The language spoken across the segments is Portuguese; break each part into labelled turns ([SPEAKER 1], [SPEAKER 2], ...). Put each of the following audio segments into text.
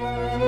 [SPEAKER 1] thank you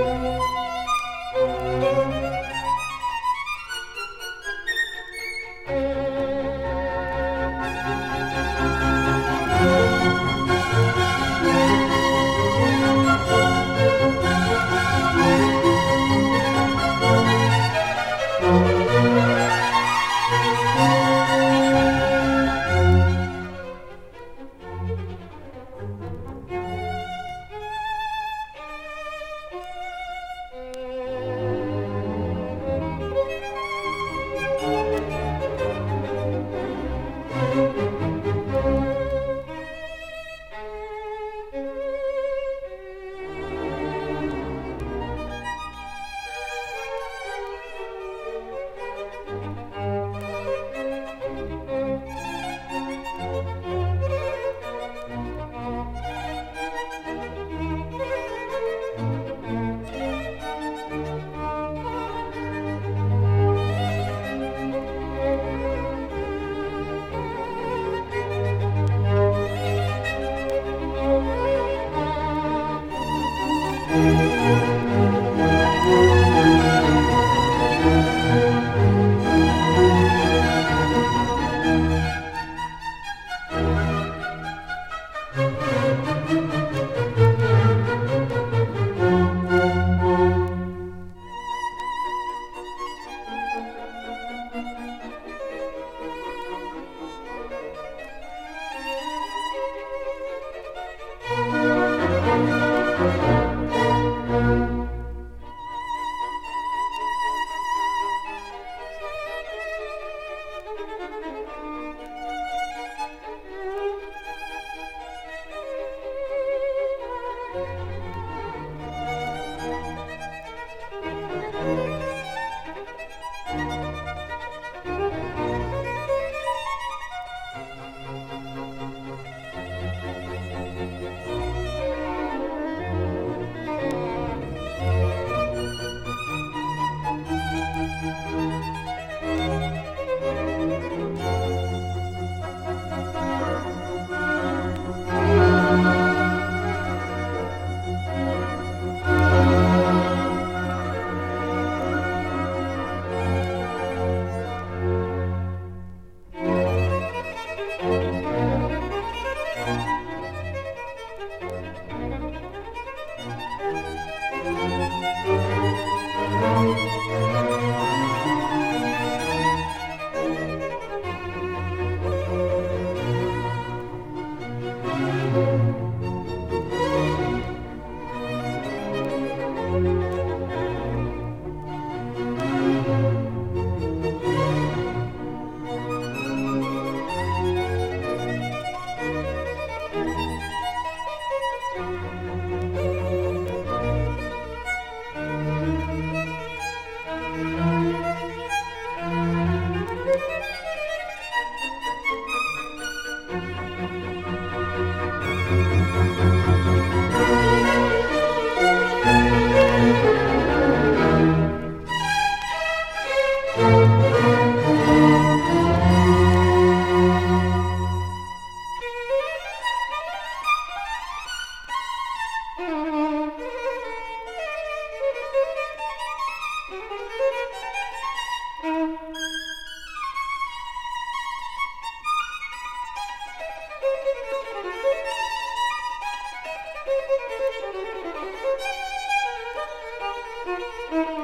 [SPEAKER 2] Música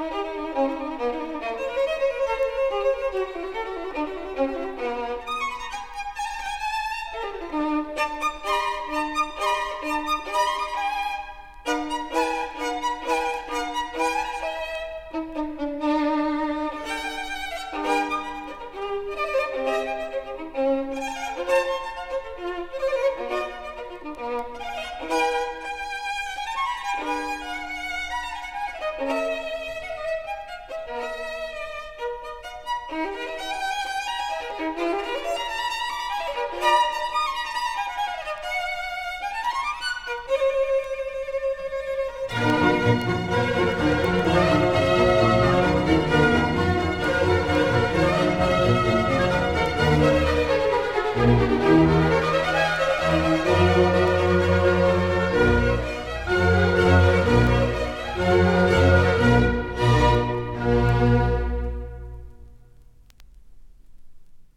[SPEAKER 1] Thank you.